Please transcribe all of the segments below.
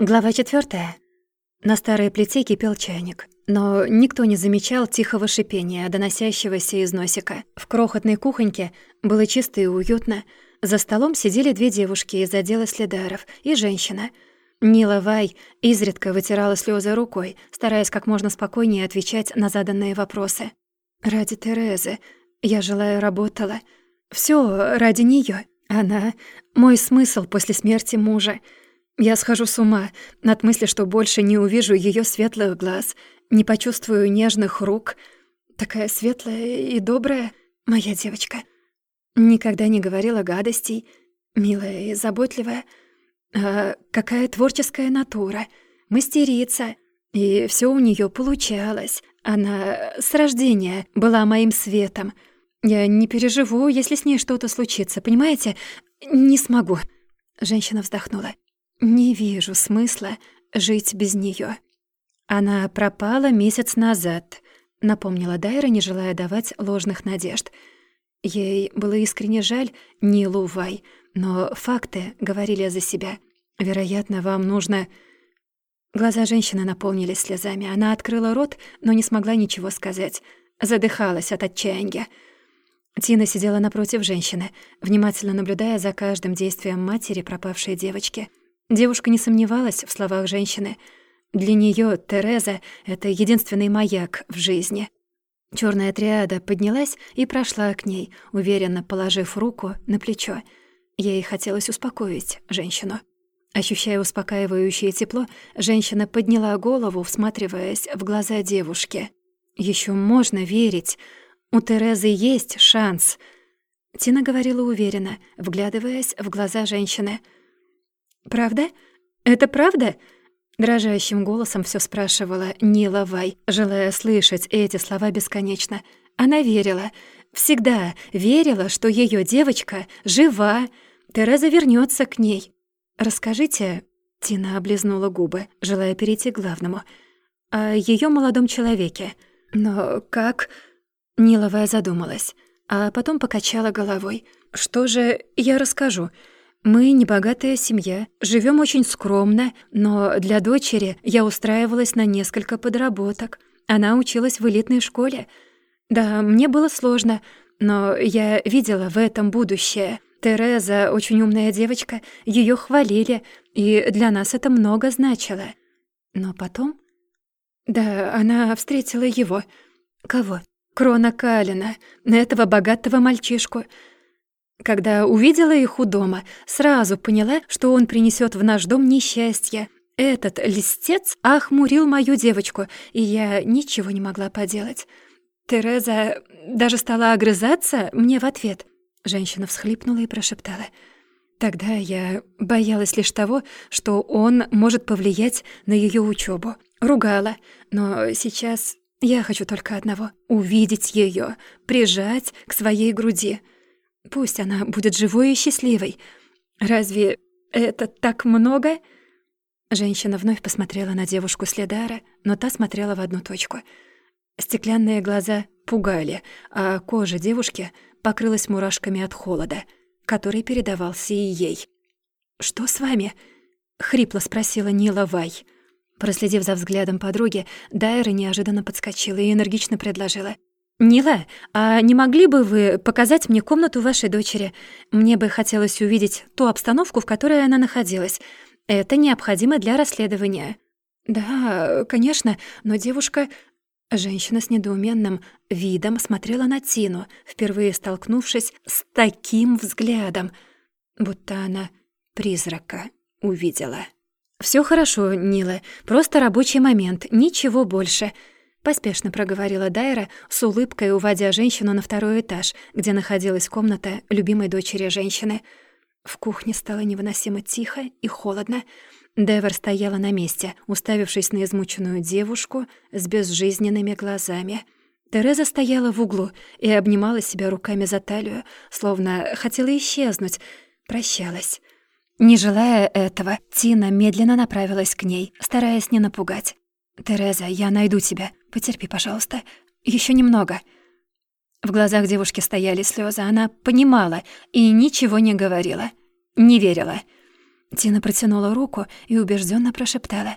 Глава четвертая. На старой плите кипел чайник, но никто не замечал тихого шипения, доносящегося из носика. В крохотной кухоньке было чисто и уютно. За столом сидели две девушки из отдела следаров и женщина. Нила Вай изредка вытирала слезы рукой, стараясь как можно спокойнее отвечать на заданные вопросы. «Ради Терезы. Я желаю работала. Все ради нее. Она — мой смысл после смерти мужа». Я схожу с ума от мысли, что больше не увижу ее светлых глаз, не почувствую нежных рук. Такая светлая и добрая моя девочка. Никогда не говорила гадостей, милая и заботливая. А какая творческая натура, мастерица. И все у нее получалось. Она с рождения была моим светом. Я не переживу, если с ней что-то случится, понимаете? Не смогу. Женщина вздохнула. Не вижу смысла жить без неё. Она пропала месяц назад, напомнила Дайра, не желая давать ложных надежд. Ей было искренне жаль Нилу Вай, но факты говорили за себя. Вероятно, вам нужно... Глаза женщины наполнились слезами. Она открыла рот, но не смогла ничего сказать. Задыхалась от отчаяния. Тина сидела напротив женщины, внимательно наблюдая за каждым действием матери пропавшей девочки. Девушка не сомневалась в словах женщины. Для неё Тереза — это единственный маяк в жизни. Чёрная триада поднялась и прошла к ней, уверенно положив руку на плечо. Ей хотелось успокоить женщину. Ощущая успокаивающее тепло, женщина подняла голову, всматриваясь в глаза девушки. «Ещё можно верить. У Терезы есть шанс». Тина говорила уверенно, вглядываясь в глаза женщины — «Правда? Это правда?» Дрожащим голосом все спрашивала Нила Вай, желая слышать эти слова бесконечно. Она верила, всегда верила, что ее девочка жива, Тереза вернется к ней. «Расскажите...» — Тина облизнула губы, желая перейти к главному. «О ее молодом человеке. Но как...» Ниловая задумалась, а потом покачала головой. «Что же я расскажу?» Мы небогатая семья, живем очень скромно, но для дочери я устраивалась на несколько подработок. Она училась в элитной школе. Да, мне было сложно, но я видела в этом будущее. Тереза очень умная девочка, ее хвалили, и для нас это много значило. Но потом... Да, она встретила его. Кого? Крона Калина, этого богатого мальчишку — когда увидела их у дома, сразу поняла, что он принесет в наш дом несчастье. Этот листец охмурил мою девочку, и я ничего не могла поделать. Тереза даже стала огрызаться мне в ответ. Женщина всхлипнула и прошептала. Тогда я боялась лишь того, что он может повлиять на ее учебу. Ругала, но сейчас я хочу только одного — увидеть ее, прижать к своей груди — Пусть она будет живой и счастливой. Разве это так много?» Женщина вновь посмотрела на девушку Следара, но та смотрела в одну точку. Стеклянные глаза пугали, а кожа девушки покрылась мурашками от холода, который передавался и ей. «Что с вами?» — хрипло спросила Нила Вай. Проследив за взглядом подруги, Дайра неожиданно подскочила и энергично предложила — «Нила, а не могли бы вы показать мне комнату вашей дочери? Мне бы хотелось увидеть ту обстановку, в которой она находилась. Это необходимо для расследования». «Да, конечно, но девушка...» Женщина с недоуменным видом смотрела на Тину, впервые столкнувшись с таким взглядом, будто она призрака увидела. «Всё хорошо, Нила, просто рабочий момент, ничего больше», Поспешно проговорила Дайра, с улыбкой уводя женщину на второй этаж, где находилась комната любимой дочери женщины. В кухне стало невыносимо тихо и холодно. Девер стояла на месте, уставившись на измученную девушку с безжизненными глазами. Тереза стояла в углу и обнимала себя руками за талию, словно хотела исчезнуть, прощалась. Не желая этого, Тина медленно направилась к ней, стараясь не напугать. «Тереза, я найду тебя. Потерпи, пожалуйста. Еще немного». В глазах девушки стояли слезы. Она понимала и ничего не говорила. Не верила. Тина протянула руку и убежденно прошептала.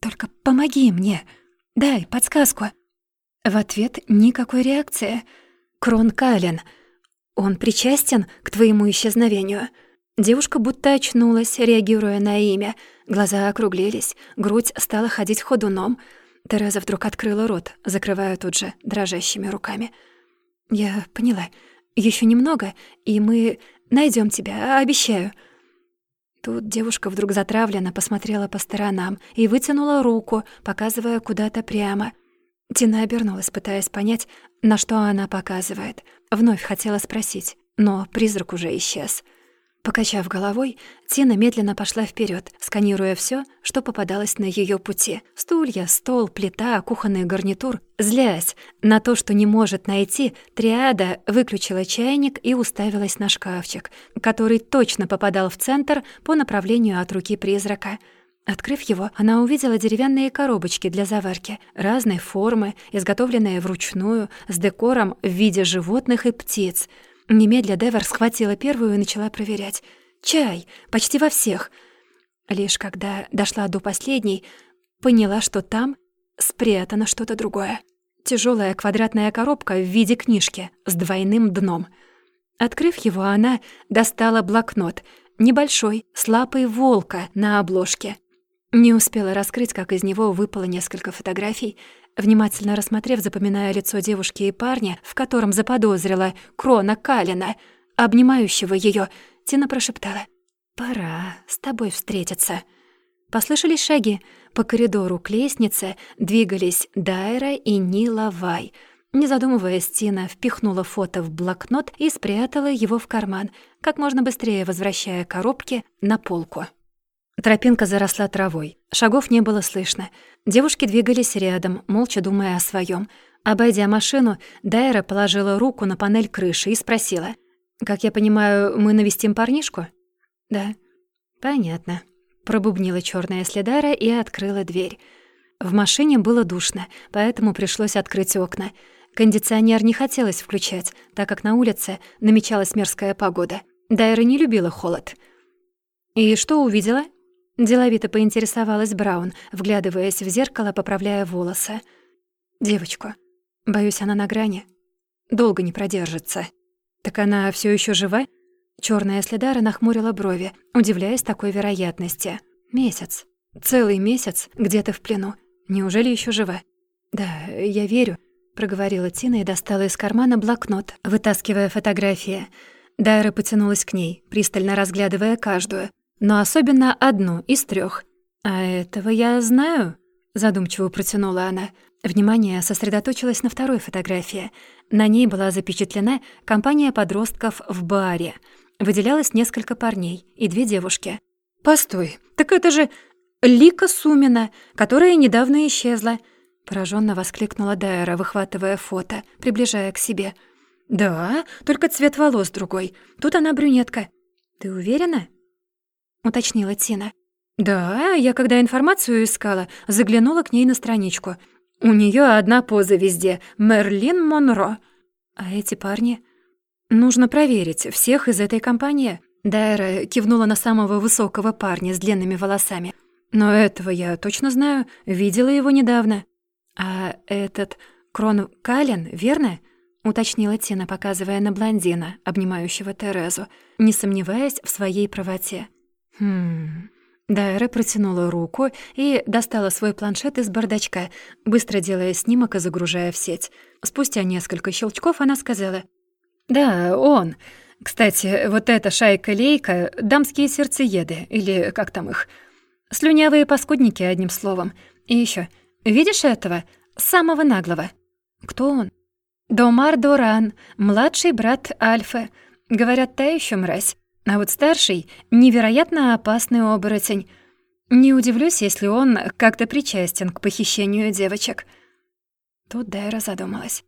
«Только помоги мне! Дай подсказку!» В ответ никакой реакции. «Крон Кален, он причастен к твоему исчезновению?» Девушка будто очнулась, реагируя на имя. Глаза округлились, грудь стала ходить ходуном. Тереза вдруг открыла рот, закрывая тут же дрожащими руками. «Я поняла. Еще немного, и мы найдем тебя, обещаю». Тут девушка вдруг затравленно посмотрела по сторонам и вытянула руку, показывая куда-то прямо. Тина обернулась, пытаясь понять, на что она показывает. Вновь хотела спросить, но призрак уже исчез. Покачав головой, Тина медленно пошла вперед, сканируя все, что попадалось на ее пути. Стулья, стол, плита, кухонный гарнитур. Злясь на то, что не может найти, триада выключила чайник и уставилась на шкафчик, который точно попадал в центр по направлению от руки призрака. Открыв его, она увидела деревянные коробочки для заварки, разной формы, изготовленные вручную, с декором в виде животных и птиц — Немедля Девер схватила первую и начала проверять. Чай, почти во всех. Лишь когда дошла до последней, поняла, что там спрятано что-то другое. Тяжелая квадратная коробка в виде книжки с двойным дном. Открыв его, она достала блокнот, небольшой, с лапой волка на обложке. Не успела раскрыть, как из него выпало несколько фотографий, Внимательно рассмотрев, запоминая лицо девушки и парня, в котором заподозрила Крона Калина, обнимающего ее, Тина прошептала «Пора с тобой встретиться». Послышались шаги. По коридору к лестнице двигались Дайра и Нила Вай. Не задумываясь, Тина впихнула фото в блокнот и спрятала его в карман, как можно быстрее возвращая коробки на полку. Тропинка заросла травой. Шагов не было слышно. Девушки двигались рядом, молча думая о своем. Обойдя машину, Дайра положила руку на панель крыши и спросила. «Как я понимаю, мы навестим парнишку?» «Да». «Понятно». Пробубнила черная следара и открыла дверь. В машине было душно, поэтому пришлось открыть окна. Кондиционер не хотелось включать, так как на улице намечалась мерзкая погода. Дайра не любила холод. «И что увидела?» Деловито поинтересовалась Браун, вглядываясь в зеркало, поправляя волосы. «Девочку. Боюсь, она на грани. Долго не продержится». «Так она все еще жива?» Черная следара нахмурила брови, удивляясь такой вероятности. «Месяц. Целый месяц где-то в плену. Неужели еще жива?» «Да, я верю», — проговорила Тина и достала из кармана блокнот, вытаскивая фотографии. Дайра потянулась к ней, пристально разглядывая каждую но особенно одну из трех. «А этого я знаю», — задумчиво протянула она. Внимание сосредоточилось на второй фотографии. На ней была запечатлена компания подростков в баре. Выделялось несколько парней и две девушки. «Постой, так это же Лика Сумина, которая недавно исчезла», — пораженно воскликнула Дайра, выхватывая фото, приближая к себе. «Да, только цвет волос другой. Тут она брюнетка. Ты уверена?» — уточнила Тина. «Да, я когда информацию искала, заглянула к ней на страничку. У нее одна поза везде — Мерлин Монро. А эти парни? Нужно проверить всех из этой компании». Дайра кивнула на самого высокого парня с длинными волосами. «Но этого я точно знаю, видела его недавно». «А этот Крон Кален, верно?» — уточнила Тина, показывая на блондина, обнимающего Терезу, не сомневаясь в своей правоте. «Хм...» Дайра протянула руку и достала свой планшет из бардачка, быстро делая снимок и загружая в сеть. Спустя несколько щелчков она сказала. «Да, он. Кстати, вот эта шайка-лейка — дамские сердцееды, или как там их. Слюнявые паскудники, одним словом. И еще, видишь этого? Самого наглого. Кто он? Домар Доран, младший брат Альфа. Говорят, та еще мразь. А вот старший — невероятно опасный оборотень. Не удивлюсь, если он как-то причастен к похищению девочек. Тут Дайра задумалась.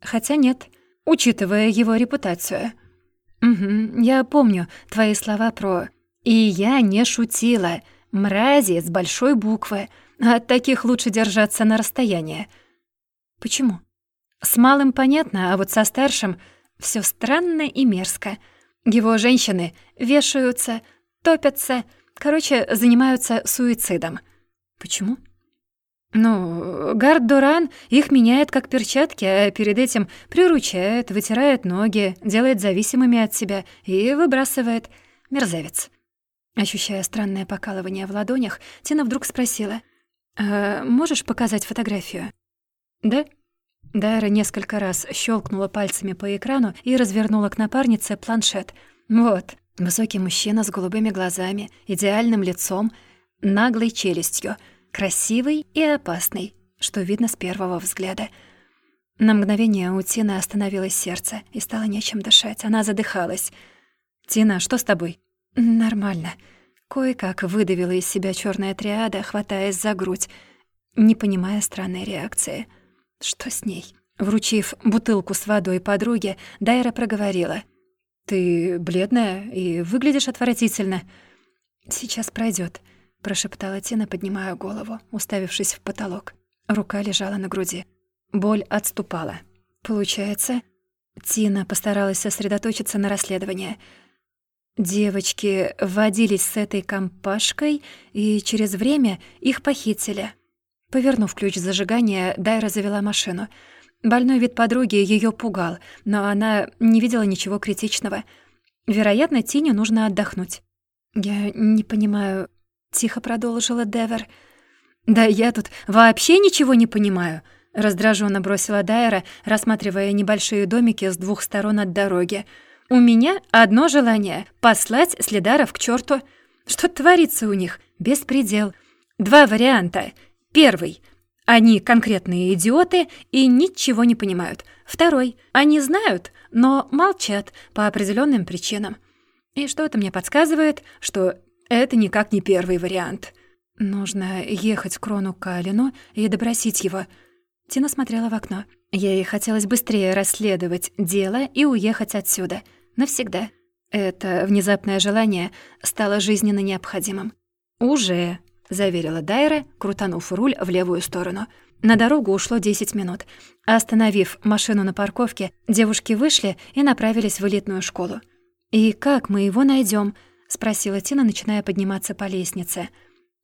Хотя нет, учитывая его репутацию. Угу, я помню твои слова про «и я не шутила», «мрази» с большой буквы. От таких лучше держаться на расстоянии. Почему? С малым понятно, а вот со старшим все странно и мерзко — его женщины вешаются, топятся, Короче, занимаются суицидом. Почему? Ну, Гард Дуран их меняет как перчатки, а перед этим приручает, вытирает ноги, делает зависимыми от себя и выбрасывает. Мерзавец. Ощущая странное покалывание в ладонях, Тина вдруг спросила. «А можешь показать фотографию?» «Да?» Дайра несколько раз щелкнула пальцами по экрану и развернула к напарнице планшет. «Вот, высокий мужчина с голубыми глазами, идеальным лицом, наглой челюстью — красивый и опасный, что видно с первого взгляда. На мгновение у Тины остановилось сердце и стало нечем дышать. Она задыхалась. «Тина, что с тобой?» «Нормально». Кое-как выдавила из себя черная триада, хватаясь за грудь, не понимая странной реакции. «Что с ней?» Вручив бутылку с водой подруге, Дайра проговорила. «Ты бледная и выглядишь отвратительно. Сейчас пройдет прошептала Тина, поднимая голову, уставившись в потолок. Рука лежала на груди. Боль отступала. Получается, Тина постаралась сосредоточиться на расследовании. Девочки водились с этой компашкой, и через время их похитили. Повернув ключ зажигания, Дайра завела машину. Больной вид подруги ее пугал, но она не видела ничего критичного. Вероятно, Тине нужно отдохнуть. «Я не понимаю, Тихо продолжила Девер. «Да я тут вообще ничего не понимаю», — раздраженно бросила Дайра, рассматривая небольшие домики с двух сторон от дороги. «У меня одно желание — послать следаров к черту. Что творится у них? Беспредел. Два варианта. Первый — они конкретные идиоты и ничего не понимают. Второй — они знают, но молчат по определенным причинам. И что-то мне подсказывает, что это никак не первый вариант. Нужно ехать к Рону Калину и допросить его. Тина смотрела в окно. Ей хотелось быстрее расследовать дело и уехать отсюда. Навсегда. Это внезапное желание стало жизненно необходимым. «Уже», — заверила Дайра, крутанув руль в левую сторону. На дорогу ушло 10 минут. Остановив машину на парковке, девушки вышли и направились в элитную школу. «И как мы его найдем? — спросила Тина, начиная подниматься по лестнице.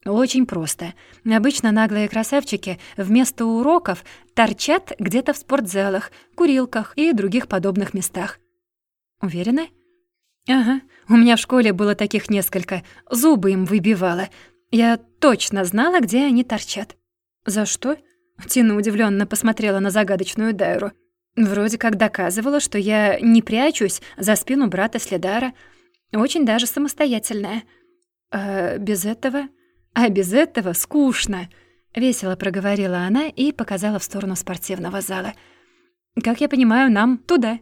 «Очень просто. Обычно наглые красавчики вместо уроков торчат где-то в спортзалах, курилках и других подобных местах». «Уверены?» «Ага. У меня в школе было таких несколько. Зубы им выбивала. Я точно знала, где они торчат». «За что?» Тина удивленно посмотрела на загадочную Дайру. «Вроде как доказывала, что я не прячусь за спину брата Следара». Очень даже самостоятельная. А без этого... А без этого скучно. Весело проговорила она и показала в сторону спортивного зала. Как я понимаю, нам туда.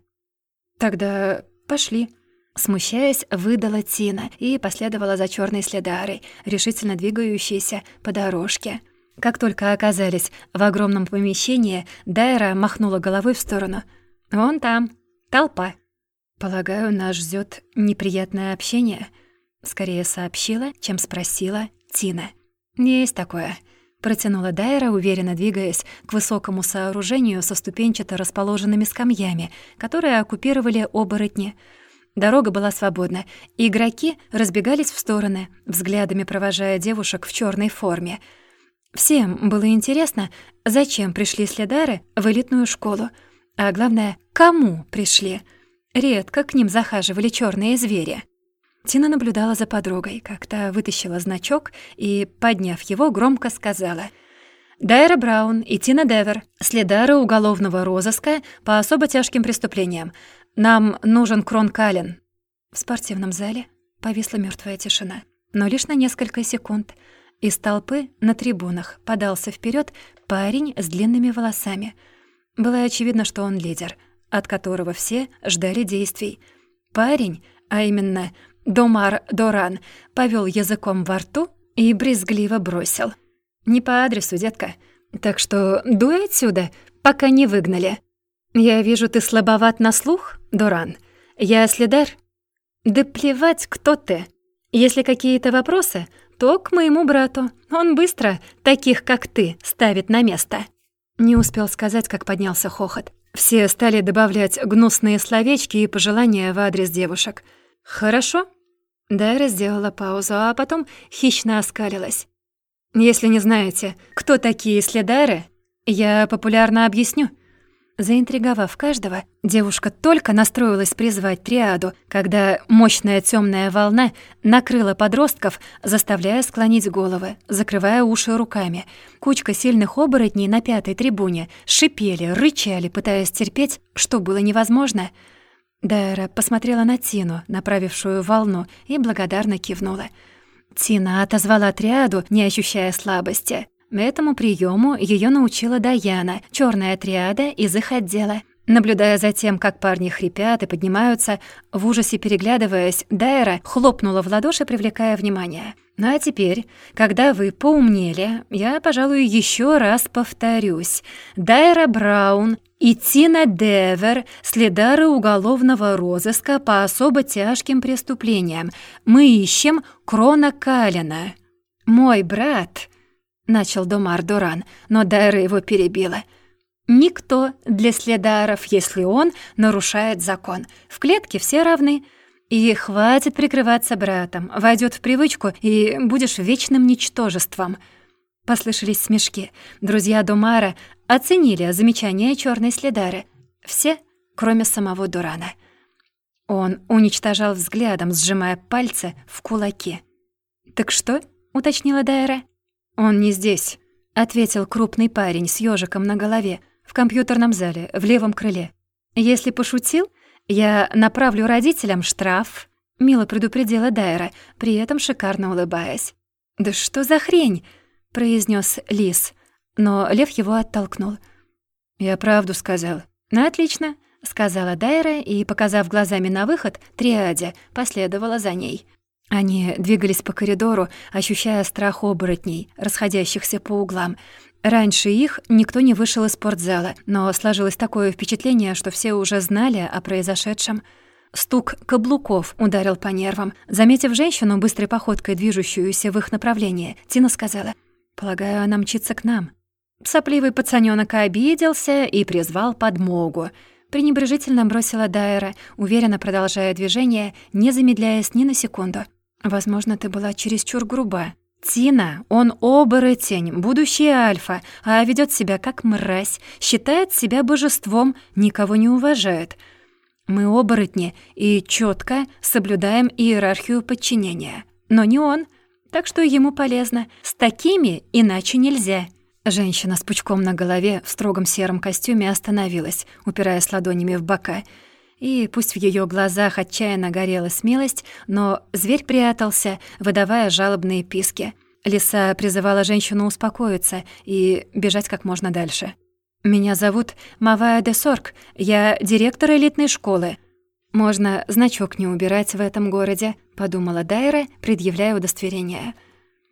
Тогда пошли. Смущаясь, выдала Тина и последовала за черной следарой, решительно двигающейся по дорожке. Как только оказались в огромном помещении, Дайра махнула головой в сторону. «Вон там, толпа». «Полагаю, нас ждет неприятное общение», — скорее сообщила, чем спросила Тина. «Есть такое», — протянула Дайра, уверенно двигаясь к высокому сооружению со ступенчато расположенными скамьями, которые оккупировали оборотни. Дорога была свободна, и игроки разбегались в стороны, взглядами провожая девушек в черной форме. Всем было интересно, зачем пришли следары в элитную школу, а главное, кому пришли — Редко к ним захаживали черные звери. Тина наблюдала за подругой, как та вытащила значок и, подняв его, громко сказала «Дайра Браун и Тина Девер, следары уголовного розыска по особо тяжким преступлениям. Нам нужен Крон Каллен». В спортивном зале повисла мертвая тишина, но лишь на несколько секунд. Из толпы на трибунах подался вперед парень с длинными волосами. Было очевидно, что он лидер — от которого все ждали действий. Парень, а именно Домар Доран, повел языком во рту и брезгливо бросил. «Не по адресу, детка. Так что дуй отсюда, пока не выгнали. Я вижу, ты слабоват на слух, Доран. Я следар. Да плевать, кто ты. Если какие-то вопросы, то к моему брату. Он быстро таких, как ты, ставит на место». Не успел сказать, как поднялся хохот. Все стали добавлять гнусные словечки и пожелания в адрес девушек. «Хорошо?» Дайра сделала паузу, а потом хищно оскалилась. «Если не знаете, кто такие следары, я популярно объясню». Заинтриговав каждого, девушка только настроилась призвать триаду, когда мощная темная волна накрыла подростков, заставляя склонить головы, закрывая уши руками. Кучка сильных оборотней на пятой трибуне шипели, рычали, пытаясь терпеть, что было невозможно. Дайра посмотрела на Тину, направившую волну, и благодарно кивнула. Тина отозвала триаду, не ощущая слабости. Этому приему ее научила Даяна, черная триада из их отдела. Наблюдая за тем, как парни хрипят и поднимаются, в ужасе переглядываясь, Дайра хлопнула в ладоши, привлекая внимание. «Ну а теперь, когда вы поумнели, я, пожалуй, еще раз повторюсь. Дайра Браун и Тина Девер — следары уголовного розыска по особо тяжким преступлениям. Мы ищем Крона Калина. Мой брат...» — начал Домар Дуран, но Дайра его перебила. «Никто для следаров, если он нарушает закон. В клетке все равны. И хватит прикрываться братом. Войдет в привычку, и будешь вечным ничтожеством». Послышались смешки. Друзья Думара оценили замечание черной следары. Все, кроме самого Дурана. Он уничтожал взглядом, сжимая пальцы в кулаки. «Так что?» — уточнила Дайра. «Он не здесь», — ответил крупный парень с ёжиком на голове в компьютерном зале в левом крыле. «Если пошутил, я направлю родителям штраф», — мило предупредила Дайра, при этом шикарно улыбаясь. «Да что за хрень?» — произнес Лис, но Лев его оттолкнул. «Я правду сказал». «Ну, отлично», — сказала Дайра и, показав глазами на выход, триаде последовала за ней. Они двигались по коридору, ощущая страх оборотней, расходящихся по углам. Раньше их никто не вышел из спортзала, но сложилось такое впечатление, что все уже знали о произошедшем. Стук каблуков ударил по нервам. Заметив женщину, быстрой походкой движущуюся в их направлении, Тина сказала, «Полагаю, она мчится к нам». Сопливый пацанёнок обиделся и призвал подмогу. Пренебрежительно бросила Дайра, уверенно продолжая движение, не замедляясь ни на секунду. Возможно, ты была чересчур груба. Тина, он оборотень, будущий альфа, а ведет себя как мразь, считает себя божеством, никого не уважает. Мы оборотни и четко соблюдаем иерархию подчинения. Но не он, так что ему полезно. С такими иначе нельзя. Женщина с пучком на голове в строгом сером костюме остановилась, упираясь ладонями в бока — и пусть в ее глазах отчаянно горела смелость, но зверь прятался, выдавая жалобные писки. Лиса призывала женщину успокоиться и бежать как можно дальше. «Меня зовут Мавая де Сорг, я директор элитной школы. Можно значок не убирать в этом городе», — подумала Дайра, предъявляя удостоверение.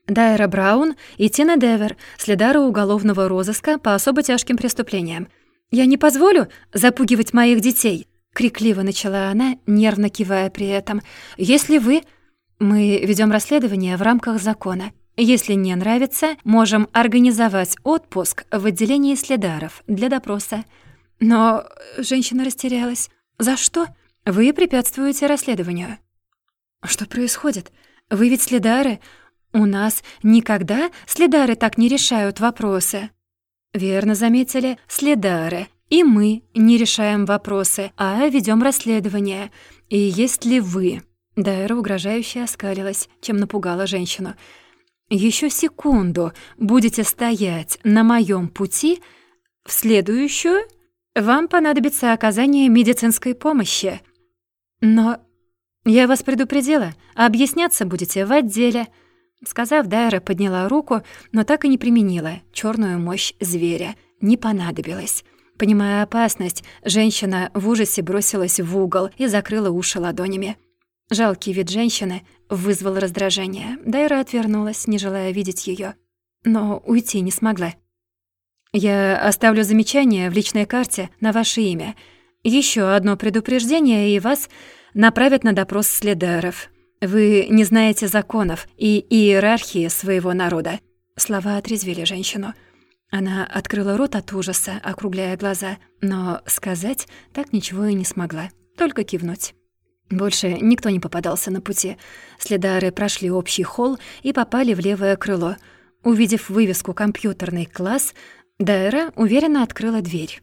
Дайра Браун и Тина Девер, следары уголовного розыска по особо тяжким преступлениям. «Я не позволю запугивать моих детей», Крикливо начала она, нервно кивая при этом. «Если вы...» «Мы ведем расследование в рамках закона. Если не нравится, можем организовать отпуск в отделении следаров для допроса». Но женщина растерялась. «За что? Вы препятствуете расследованию». «Что происходит? Вы ведь следары. У нас никогда следары так не решают вопросы». «Верно заметили, следары. И мы не решаем вопросы, а ведем расследование. И если вы...» Дайра угрожающе оскалилась, чем напугала женщину. Еще секунду будете стоять на моем пути, в следующую вам понадобится оказание медицинской помощи. Но я вас предупредила, объясняться будете в отделе». Сказав, Дайра подняла руку, но так и не применила черную мощь зверя. Не понадобилось. Понимая опасность, женщина в ужасе бросилась в угол и закрыла уши ладонями. Жалкий вид женщины вызвал раздражение. Дайра отвернулась, не желая видеть её, но уйти не смогла. «Я оставлю замечание в личной карте на ваше имя. Ещё одно предупреждение, и вас направят на допрос следаров. Вы не знаете законов и иерархии своего народа». Слова отрезвили женщину. Она открыла рот от ужаса, округляя глаза, но сказать так ничего и не смогла, только кивнуть. Больше никто не попадался на пути. Следары прошли общий холл и попали в левое крыло. Увидев вывеску «Компьютерный класс», Дайра уверенно открыла дверь.